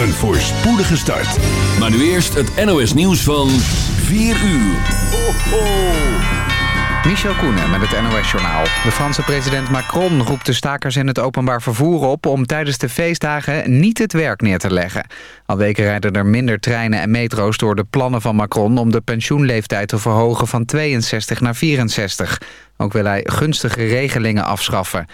Een voorspoedige start. Maar nu eerst het NOS nieuws van 4 uur. Michel Koenen met het NOS-journaal. De Franse president Macron roept de stakers in het openbaar vervoer op... om tijdens de feestdagen niet het werk neer te leggen. Al weken rijden er minder treinen en metro's door de plannen van Macron... om de pensioenleeftijd te verhogen van 62 naar 64. Ook wil hij gunstige regelingen afschaffen.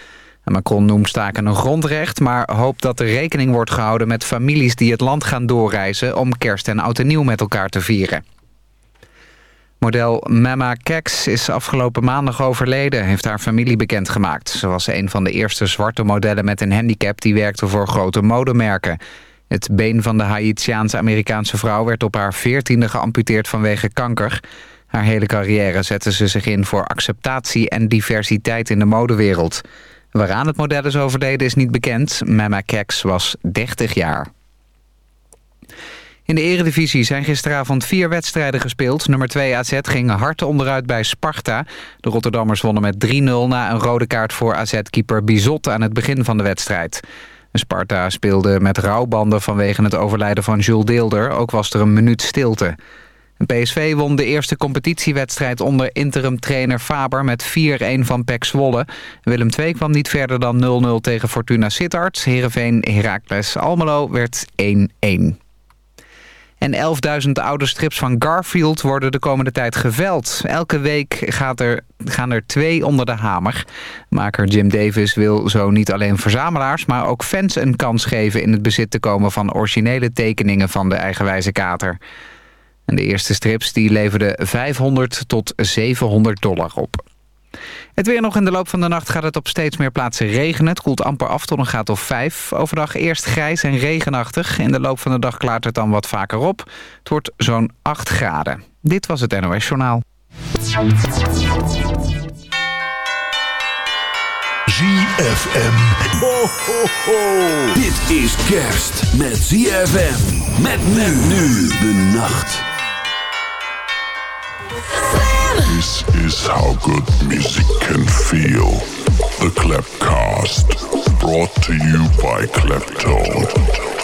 Macron noemt staken een grondrecht, maar hoopt dat er rekening wordt gehouden met families die het land gaan doorreizen om kerst en oud en nieuw met elkaar te vieren. Model Mama Kex is afgelopen maandag overleden, heeft haar familie bekendgemaakt. Ze was een van de eerste zwarte modellen met een handicap die werkte voor grote modemerken. Het been van de Haitiaanse-Amerikaanse vrouw werd op haar veertiende geamputeerd vanwege kanker. Haar hele carrière zette ze zich in voor acceptatie en diversiteit in de modewereld. Waaraan het model is overleden is niet bekend. Mama Keks was 30 jaar. In de eredivisie zijn gisteravond vier wedstrijden gespeeld. Nummer 2 AZ ging hard onderuit bij Sparta. De Rotterdammers wonnen met 3-0 na een rode kaart voor AZ-keeper Bizot aan het begin van de wedstrijd. Sparta speelde met rouwbanden vanwege het overlijden van Jules Deelder. Ook was er een minuut stilte. PSV won de eerste competitiewedstrijd onder interim-trainer Faber met 4-1 van PEC Zwolle. Willem II kwam niet verder dan 0-0 tegen Fortuna Sittard. Heerenveen Heracles Almelo werd 1-1. En 11.000 oude strips van Garfield worden de komende tijd geveld. Elke week gaat er, gaan er twee onder de hamer. Maker Jim Davis wil zo niet alleen verzamelaars... maar ook fans een kans geven in het bezit te komen... van originele tekeningen van de eigenwijze kater. En de eerste strips die leverden 500 tot 700 dollar op. Het weer nog in de loop van de nacht gaat het op steeds meer plaatsen regenen. Het koelt amper af tot een graad of 5. Overdag eerst grijs en regenachtig. In de loop van de dag klaart het dan wat vaker op. Het wordt zo'n 8 graden. Dit was het NOS Journaal. ZFM. Ho, ho, ho. Dit is kerst met ZFM. Met men nu de nacht. This is how good music can feel. The Clapcast, brought to you by Claptone.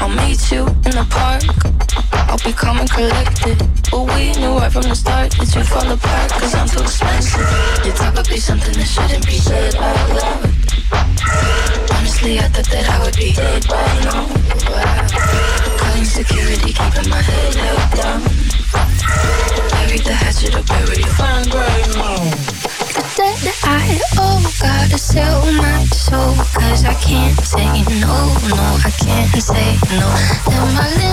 I'll meet you in the park. I'll be calm and collected. But we knew right from the start that you fall apart, cause I'm too expensive. Your talk could be something that shouldn't be said out loud. Honestly, I thought that I would be dead by now. Wow. Calling security, keeping my head held down. Bury the hatchet or bury your fine grave. The debt that I owe, gotta sell my soul Cause I can't say no, no, I can't say no. Then my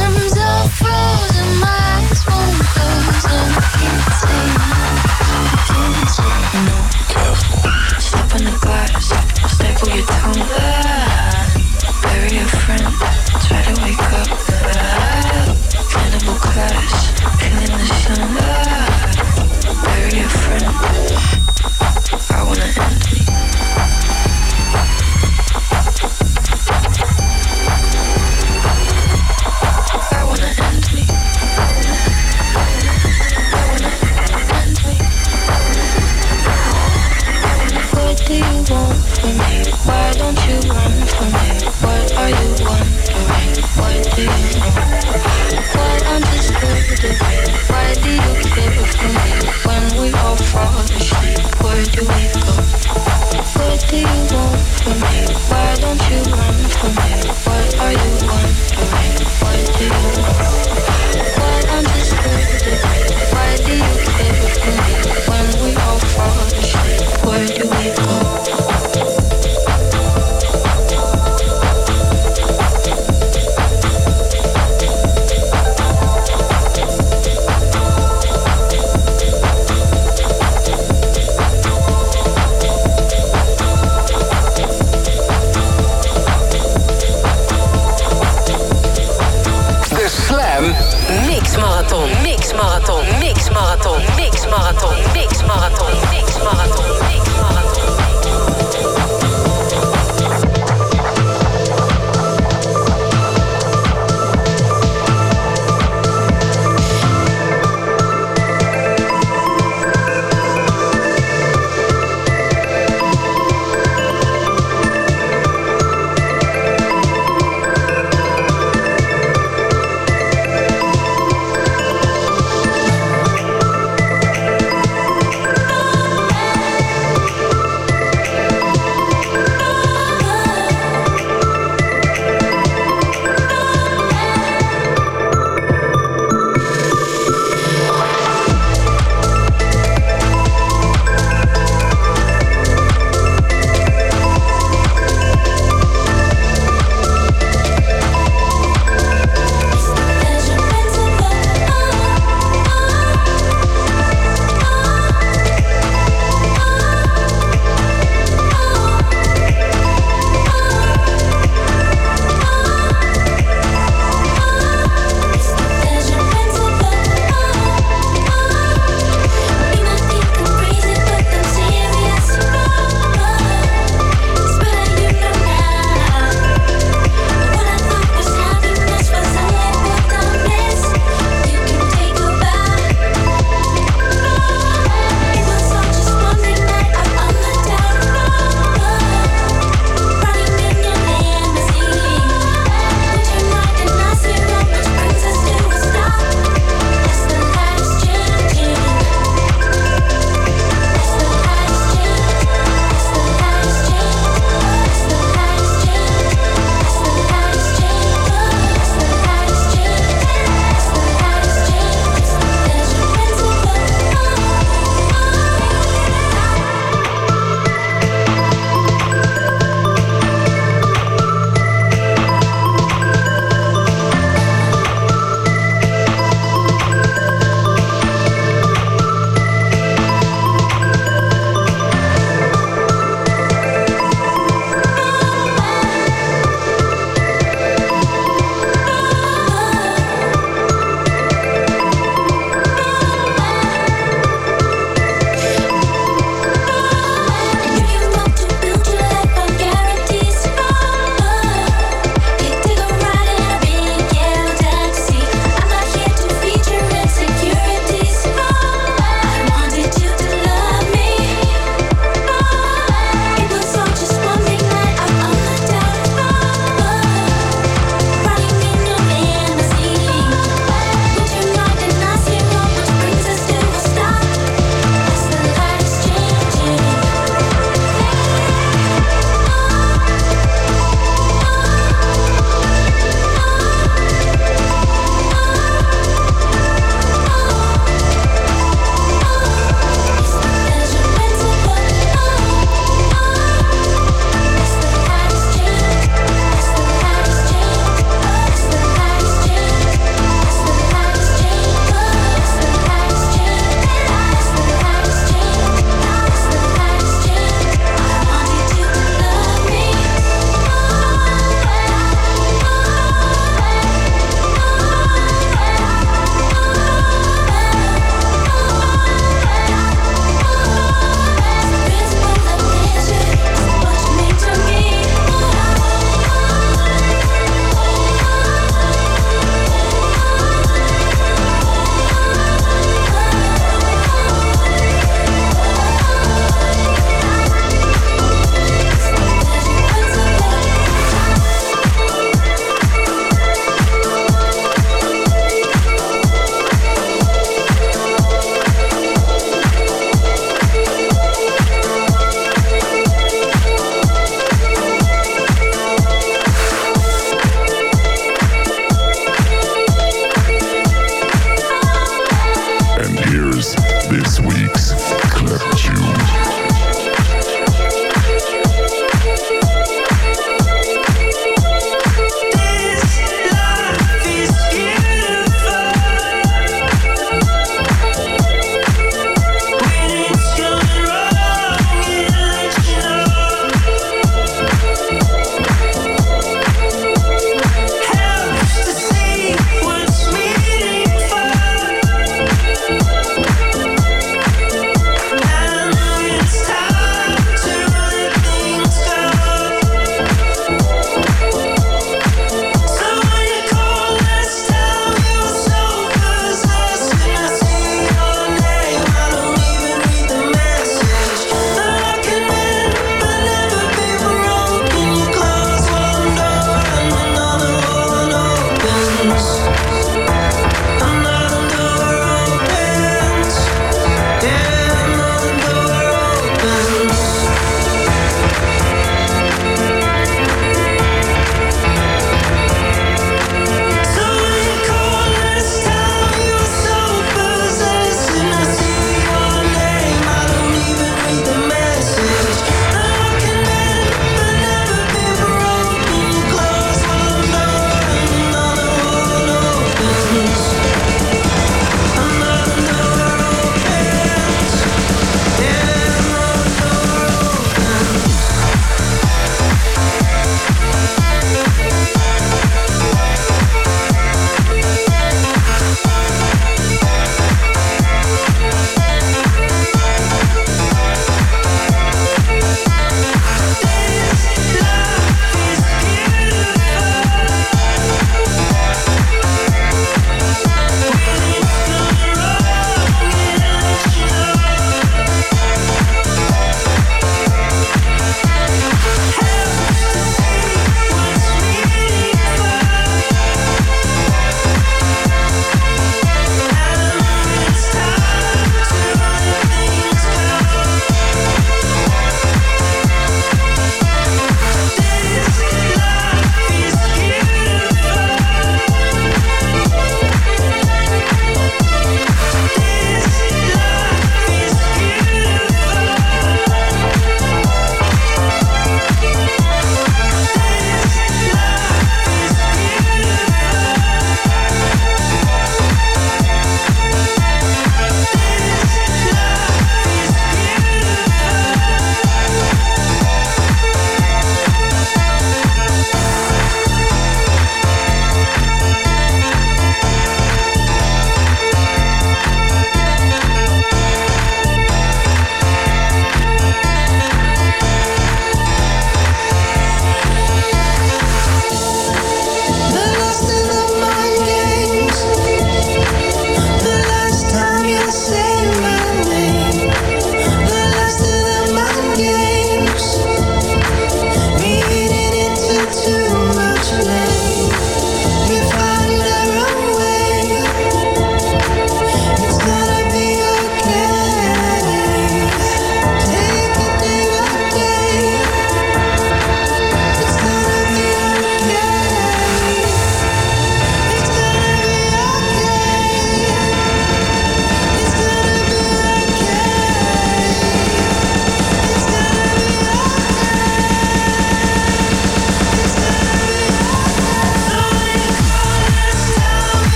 Where do we go? What do you want from me? Why don't you run?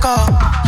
go.